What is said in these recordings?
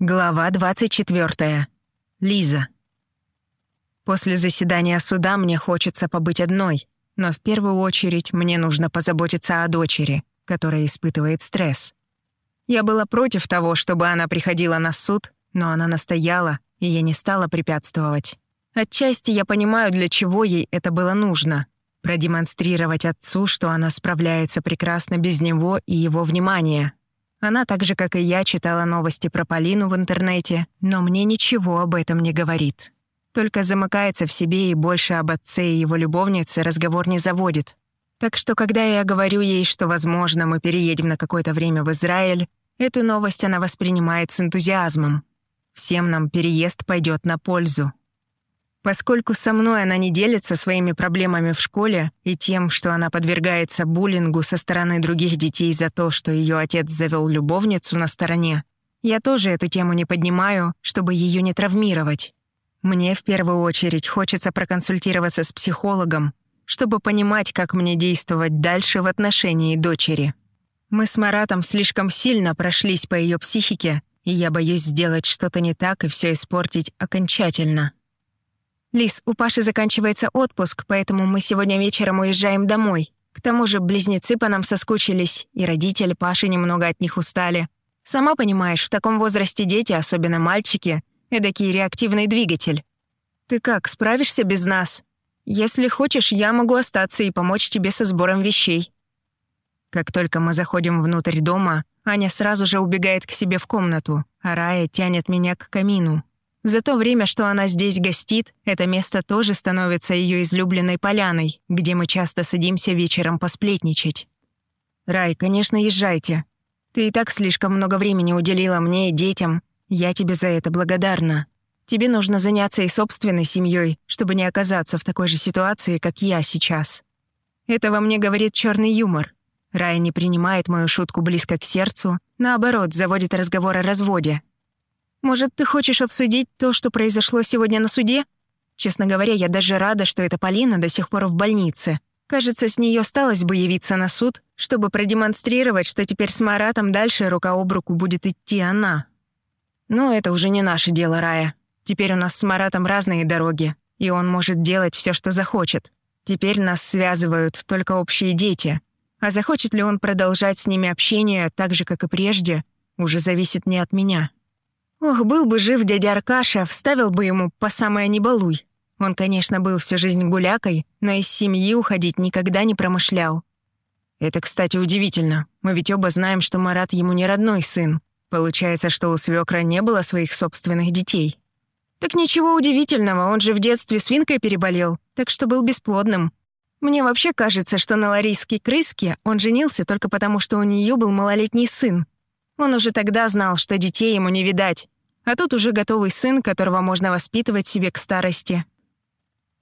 Глава 24. Лиза. После заседания суда мне хочется побыть одной, но в первую очередь мне нужно позаботиться о дочери, которая испытывает стресс. Я была против того, чтобы она приходила на суд, но она настояла, и я не стала препятствовать. Отчасти я понимаю, для чего ей это было нужно. Продемонстрировать отцу, что она справляется прекрасно без него и его внимания — она так же, как и я, читала новости про Полину в интернете, но мне ничего об этом не говорит. Только замыкается в себе и больше об отце и его любовнице разговор не заводит. Так что, когда я говорю ей, что, возможно, мы переедем на какое-то время в Израиль, эту новость она воспринимает с энтузиазмом. Всем нам переезд пойдет на пользу. Поскольку со мной она не делится своими проблемами в школе и тем, что она подвергается буллингу со стороны других детей за то, что ее отец завел любовницу на стороне, я тоже эту тему не поднимаю, чтобы ее не травмировать. Мне в первую очередь хочется проконсультироваться с психологом, чтобы понимать, как мне действовать дальше в отношении дочери. Мы с Маратом слишком сильно прошлись по ее психике, и я боюсь сделать что-то не так и все испортить окончательно. «Лис, у Паши заканчивается отпуск, поэтому мы сегодня вечером уезжаем домой. К тому же близнецы по нам соскучились, и родители Паши немного от них устали. Сама понимаешь, в таком возрасте дети, особенно мальчики, эдакий реактивный двигатель. Ты как, справишься без нас? Если хочешь, я могу остаться и помочь тебе со сбором вещей». Как только мы заходим внутрь дома, Аня сразу же убегает к себе в комнату, а Рая тянет меня к камину. За то время, что она здесь гостит, это место тоже становится ее излюбленной поляной, где мы часто садимся вечером посплетничать. «Рай, конечно, езжайте. Ты и так слишком много времени уделила мне и детям. Я тебе за это благодарна. Тебе нужно заняться и собственной семьей, чтобы не оказаться в такой же ситуации, как я сейчас. Это во мне говорит черный юмор. Рай не принимает мою шутку близко к сердцу, наоборот, заводит разговор о разводе, может, ты хочешь обсудить то, что произошло сегодня на суде? Честно говоря, я даже рада, что эта Полина до сих пор в больнице. Кажется, с нее осталось бы явиться на суд, чтобы продемонстрировать, что теперь с Маратом дальше рука об руку будет идти она. Но это уже не наше дело, Рая. Теперь у нас с Маратом разные дороги, и он может делать все, что захочет. Теперь нас связывают только общие дети. А захочет ли он продолжать с ними общение так же, как и прежде, уже зависит не от меня. Ох, был бы жив дядя Аркаша, вставил бы ему по самое не балуй. Он, конечно, был всю жизнь гулякой, но из семьи уходить никогда не промышлял. Это, кстати, удивительно. Мы ведь оба знаем, что Марат ему не родной сын. Получается, что у свекра не было своих собственных детей. Так ничего удивительного, он же в детстве свинкой переболел, так что был бесплодным. Мне вообще кажется, что на ларийской крыске он женился только потому, что у нее был малолетний сын, он уже тогда знал, что детей ему не видать, а тут уже готовый сын, которого можно воспитывать себе к старости.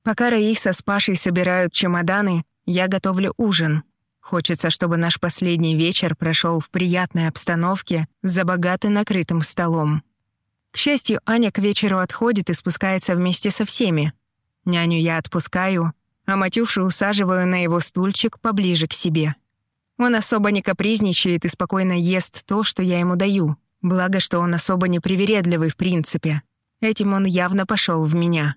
Пока Раиса с Пашей собирают чемоданы, я готовлю ужин. Хочется, чтобы наш последний вечер прошел в приятной обстановке за богато накрытым столом. К счастью, Аня к вечеру отходит и спускается вместе со всеми. Няню я отпускаю, а Матюшу усаживаю на его стульчик поближе к себе. Он особо не капризничает и спокойно ест то, что я ему даю. Благо, что он особо не привередливый в принципе. Этим он явно пошел в меня.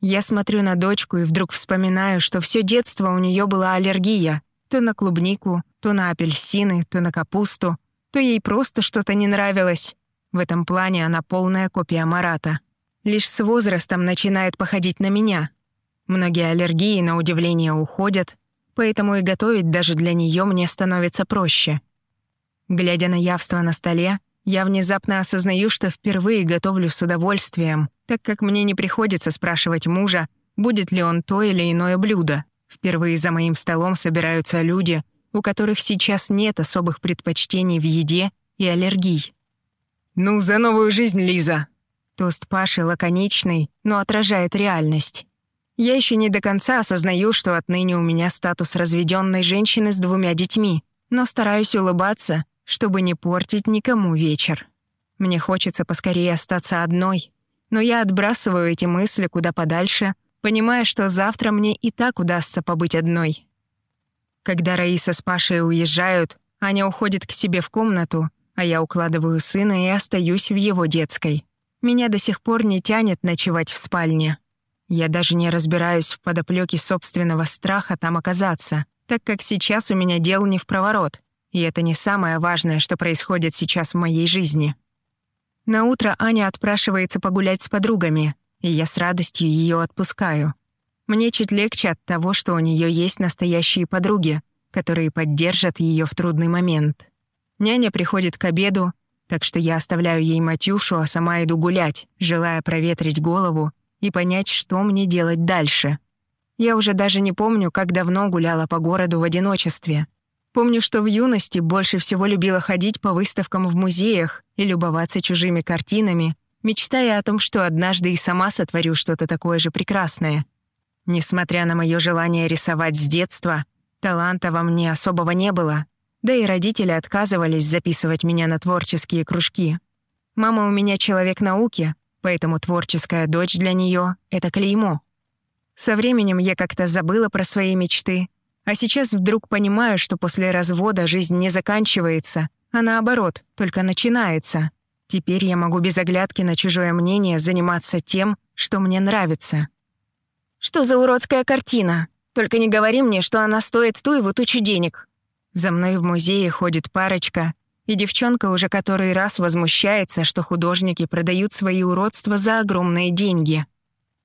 Я смотрю на дочку и вдруг вспоминаю, что все детство у нее была аллергия. То на клубнику, то на апельсины, то на капусту, то ей просто что-то не нравилось. В этом плане она полная копия Марата. Лишь с возрастом начинает походить на меня. Многие аллергии, на удивление, уходят, поэтому и готовить даже для нее мне становится проще. Глядя на явство на столе, я внезапно осознаю, что впервые готовлю с удовольствием, так как мне не приходится спрашивать мужа, будет ли он то или иное блюдо. Впервые за моим столом собираются люди, у которых сейчас нет особых предпочтений в еде и аллергий. «Ну, за новую жизнь, Лиза!» Тост Паши лаконичный, но отражает реальность. Я еще не до конца осознаю, что отныне у меня статус разведенной женщины с двумя детьми, но стараюсь улыбаться, чтобы не портить никому вечер. Мне хочется поскорее остаться одной, но я отбрасываю эти мысли куда подальше, понимая, что завтра мне и так удастся побыть одной. Когда Раиса с Пашей уезжают, Аня уходит к себе в комнату, а я укладываю сына и остаюсь в его детской. Меня до сих пор не тянет ночевать в спальне. Я даже не разбираюсь в подоплеке собственного страха там оказаться, так как сейчас у меня дел не в проворот, и это не самое важное, что происходит сейчас в моей жизни. На утро Аня отпрашивается погулять с подругами, и я с радостью ее отпускаю. Мне чуть легче от того, что у нее есть настоящие подруги, которые поддержат ее в трудный момент. Няня приходит к обеду, так что я оставляю ей Матюшу, а сама иду гулять, желая проветрить голову и понять, что мне делать дальше. Я уже даже не помню, как давно гуляла по городу в одиночестве. Помню, что в юности больше всего любила ходить по выставкам в музеях и любоваться чужими картинами, мечтая о том, что однажды и сама сотворю что-то такое же прекрасное. Несмотря на мое желание рисовать с детства, таланта во мне особого не было, да и родители отказывались записывать меня на творческие кружки. Мама у меня человек науки, поэтому творческая дочь для нее — это клеймо. Со временем я как-то забыла про свои мечты, а сейчас вдруг понимаю, что после развода жизнь не заканчивается, а наоборот, только начинается. Теперь я могу без оглядки на чужое мнение заниматься тем, что мне нравится. «Что за уродская картина? Только не говори мне, что она стоит ту его тучу денег». За мной в музее ходит парочка, и девчонка уже который раз возмущается, что художники продают свои уродства за огромные деньги.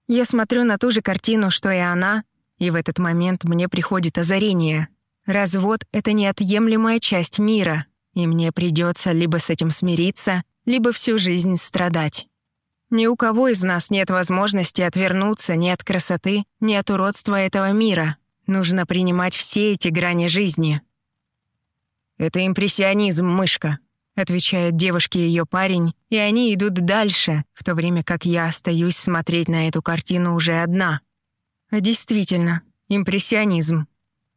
Я смотрю на ту же картину, что и она, и в этот момент мне приходит озарение. Развод — это неотъемлемая часть мира, и мне придется либо с этим смириться, либо всю жизнь страдать. Ни у кого из нас нет возможности отвернуться ни от красоты, ни от уродства этого мира. Нужно принимать все эти грани жизни. «Это импрессионизм, мышка», — отвечает девушке ее парень, и они идут дальше, в то время как я остаюсь смотреть на эту картину уже одна. А действительно, импрессионизм.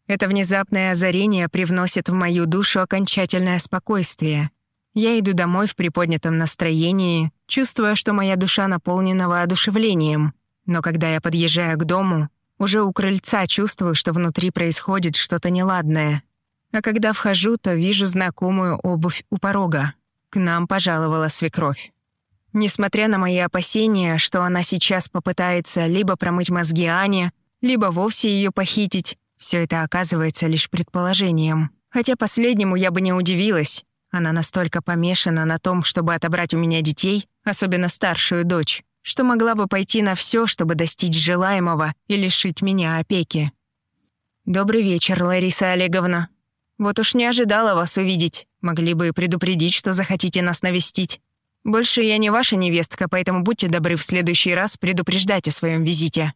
Это внезапное озарение привносит в мою душу окончательное спокойствие — я иду домой в приподнятом настроении, чувствуя, что моя душа наполнена воодушевлением. Но когда я подъезжаю к дому, уже у крыльца чувствую, что внутри происходит что-то неладное. А когда вхожу, то вижу знакомую обувь у порога. К нам пожаловала свекровь. Несмотря на мои опасения, что она сейчас попытается либо промыть мозги Ане, либо вовсе ее похитить, все это оказывается лишь предположением. Хотя последнему я бы не удивилась, она настолько помешана на том, чтобы отобрать у меня детей, особенно старшую дочь, что могла бы пойти на все, чтобы достичь желаемого и лишить меня опеки. «Добрый вечер, Лариса Олеговна. Вот уж не ожидала вас увидеть. Могли бы предупредить, что захотите нас навестить. Больше я не ваша невестка, поэтому будьте добры в следующий раз предупреждать о своем визите».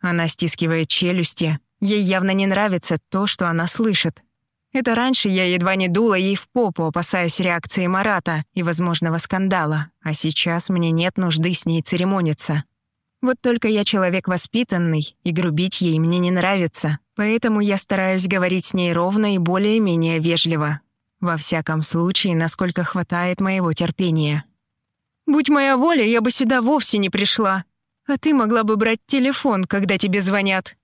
Она стискивает челюсти. Ей явно не нравится то, что она слышит. Это раньше я едва не дула ей в попу, опасаясь реакции Марата и возможного скандала, а сейчас мне нет нужды с ней церемониться. Вот только я человек воспитанный, и грубить ей мне не нравится, поэтому я стараюсь говорить с ней ровно и более-менее вежливо. Во всяком случае, насколько хватает моего терпения. «Будь моя воля, я бы сюда вовсе не пришла. А ты могла бы брать телефон, когда тебе звонят»,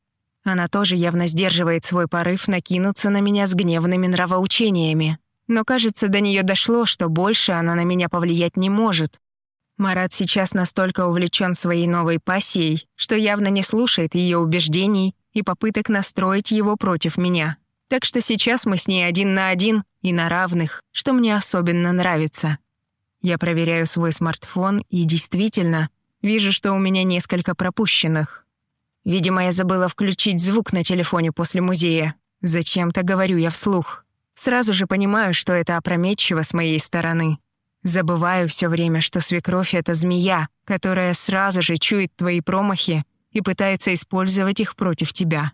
она тоже явно сдерживает свой порыв накинуться на меня с гневными нравоучениями. Но, кажется, до нее дошло, что больше она на меня повлиять не может. Марат сейчас настолько увлечен своей новой пассией, что явно не слушает ее убеждений и попыток настроить его против меня. Так что сейчас мы с ней один на один и на равных, что мне особенно нравится. Я проверяю свой смартфон и действительно вижу, что у меня несколько пропущенных. Видимо, я забыла включить звук на телефоне после музея. Зачем-то говорю я вслух. Сразу же понимаю, что это опрометчиво с моей стороны. Забываю все время, что свекровь — это змея, которая сразу же чует твои промахи и пытается использовать их против тебя.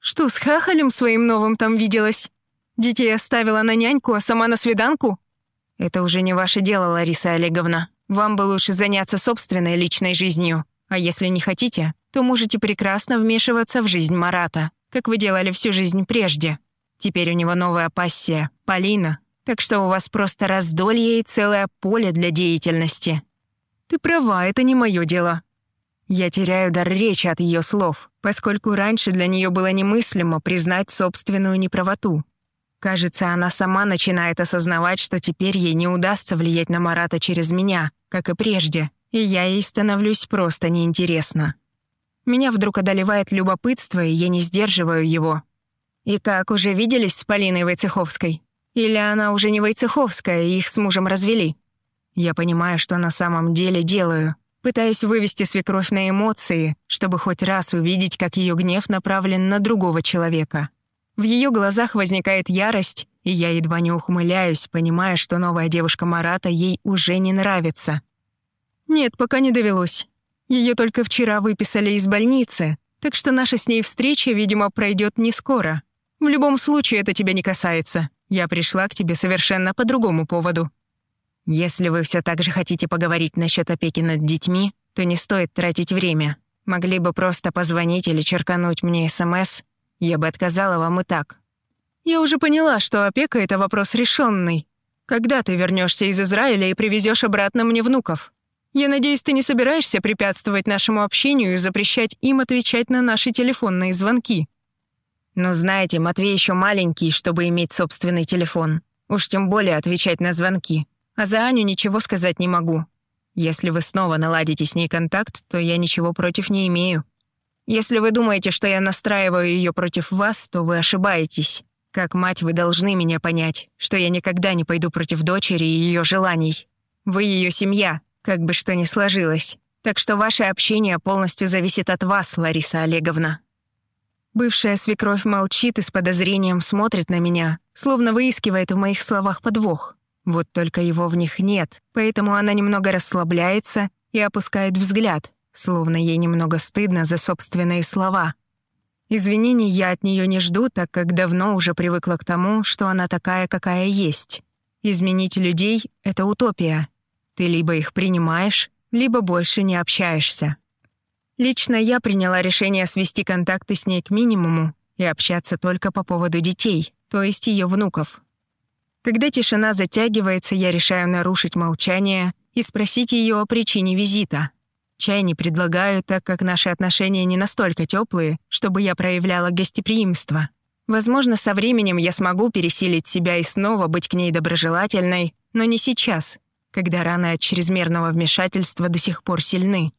Что, с хахалем своим новым там виделась? Детей оставила на няньку, а сама на свиданку? Это уже не ваше дело, Лариса Олеговна. Вам бы лучше заняться собственной личной жизнью. А если не хотите, то можете прекрасно вмешиваться в жизнь Марата, как вы делали всю жизнь прежде. Теперь у него новая пассия — Полина, так что у вас просто раздолье и целое поле для деятельности. Ты права, это не мое дело. Я теряю дар речи от ее слов, поскольку раньше для нее было немыслимо признать собственную неправоту. Кажется, она сама начинает осознавать, что теперь ей не удастся влиять на Марата через меня, как и прежде, и я ей становлюсь просто неинтересна. Меня вдруг одолевает любопытство, и я не сдерживаю его. И как, уже виделись с Полиной Войцеховской? Или она уже не Войцеховская, и их с мужем развели? Я понимаю, что на самом деле делаю. Пытаюсь вывести свекровь на эмоции, чтобы хоть раз увидеть, как ее гнев направлен на другого человека. В ее глазах возникает ярость, и я едва не ухмыляюсь, понимая, что новая девушка Марата ей уже не нравится. Нет, пока не довелось. Ее только вчера выписали из больницы, так что наша с ней встреча, видимо, пройдет не скоро. В любом случае это тебя не касается. Я пришла к тебе совершенно по другому поводу. Если вы все так же хотите поговорить насчет опеки над детьми, то не стоит тратить время. Могли бы просто позвонить или черкануть мне СМС, я бы отказала вам и так. Я уже поняла, что опека — это вопрос решенный. Когда ты вернешься из Израиля и привезешь обратно мне внуков? Я надеюсь, ты не собираешься препятствовать нашему общению и запрещать им отвечать на наши телефонные звонки. Но знаете, Матвей еще маленький, чтобы иметь собственный телефон. Уж тем более отвечать на звонки. А за Аню ничего сказать не могу. Если вы снова наладите с ней контакт, то я ничего против не имею. Если вы думаете, что я настраиваю ее против вас, то вы ошибаетесь. Как мать вы должны меня понять, что я никогда не пойду против дочери и ее желаний. Вы ее семья, как бы что ни сложилось. Так что ваше общение полностью зависит от вас, Лариса Олеговна». Бывшая свекровь молчит и с подозрением смотрит на меня, словно выискивает в моих словах подвох. Вот только его в них нет, поэтому она немного расслабляется и опускает взгляд, словно ей немного стыдно за собственные слова. Извинений я от нее не жду, так как давно уже привыкла к тому, что она такая, какая есть. Изменить людей — это утопия. Ты либо их принимаешь, либо больше не общаешься. Лично я приняла решение свести контакты с ней к минимуму и общаться только по поводу детей, то есть ее внуков. Когда тишина затягивается, я решаю нарушить молчание и спросить ее о причине визита — Чай не предлагаю, так как наши отношения не настолько теплые, чтобы я проявляла гостеприимство. Возможно, со временем я смогу пересилить себя и снова быть к ней доброжелательной, но не сейчас, когда раны от чрезмерного вмешательства до сих пор сильны.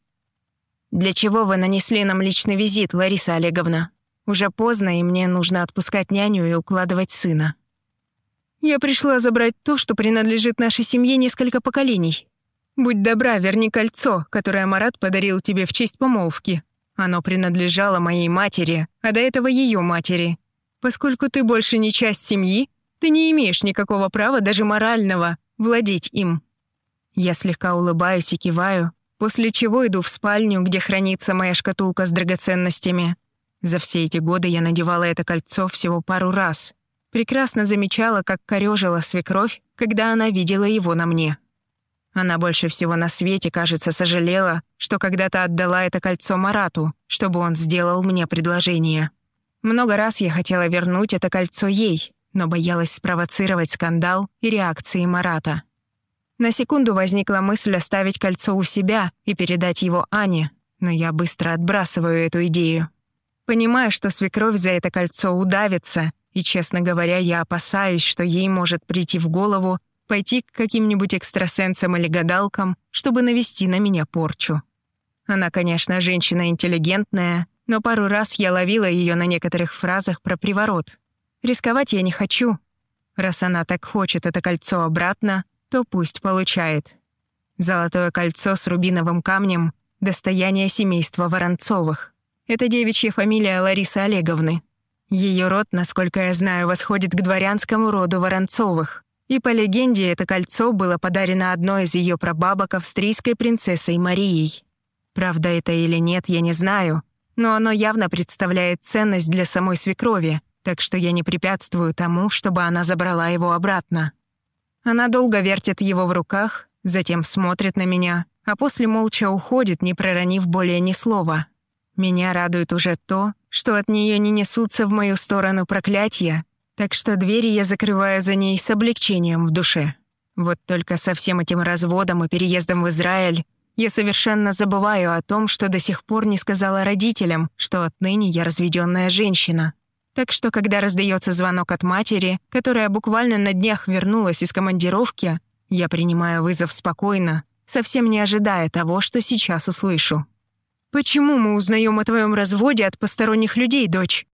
«Для чего вы нанесли нам личный визит, Лариса Олеговна? Уже поздно, и мне нужно отпускать няню и укладывать сына». «Я пришла забрать то, что принадлежит нашей семье несколько поколений», Будь добра, верни кольцо, которое Марат подарил тебе в честь помолвки. Оно принадлежало моей матери, а до этого ее матери. Поскольку ты больше не часть семьи, ты не имеешь никакого права, даже морального, владеть им». Я слегка улыбаюсь и киваю, после чего иду в спальню, где хранится моя шкатулка с драгоценностями. За все эти годы я надевала это кольцо всего пару раз. Прекрасно замечала, как корёжила свекровь, когда она видела его на мне. Она больше всего на свете, кажется, сожалела, что когда-то отдала это кольцо Марату, чтобы он сделал мне предложение. Много раз я хотела вернуть это кольцо ей, но боялась спровоцировать скандал и реакции Марата. На секунду возникла мысль оставить кольцо у себя и передать его Ане, но я быстро отбрасываю эту идею. Понимаю, что свекровь за это кольцо удавится, и, честно говоря, я опасаюсь, что ей может прийти в голову пойти к каким-нибудь экстрасенсам или гадалкам, чтобы навести на меня порчу. Она, конечно, женщина интеллигентная, но пару раз я ловила ее на некоторых фразах про приворот. Рисковать я не хочу. Раз она так хочет это кольцо обратно, то пусть получает. Золотое кольцо с рубиновым камнем — достояние семейства Воронцовых. Это девичья фамилия Ларисы Олеговны. Ее род, насколько я знаю, восходит к дворянскому роду Воронцовых. И по легенде это кольцо было подарено одной из ее прабабок австрийской принцессой Марией. Правда это или нет, я не знаю, но оно явно представляет ценность для самой свекрови, так что я не препятствую тому, чтобы она забрала его обратно. Она долго вертит его в руках, затем смотрит на меня, а после молча уходит, не проронив более ни слова. Меня радует уже то, что от нее не несутся в мою сторону проклятия, так что двери я закрываю за ней с облегчением в душе. Вот только со всем этим разводом и переездом в Израиль я совершенно забываю о том, что до сих пор не сказала родителям, что отныне я разведенная женщина. Так что, когда раздается звонок от матери, которая буквально на днях вернулась из командировки, я принимаю вызов спокойно, совсем не ожидая того, что сейчас услышу. «Почему мы узнаем о твоем разводе от посторонних людей, дочь?»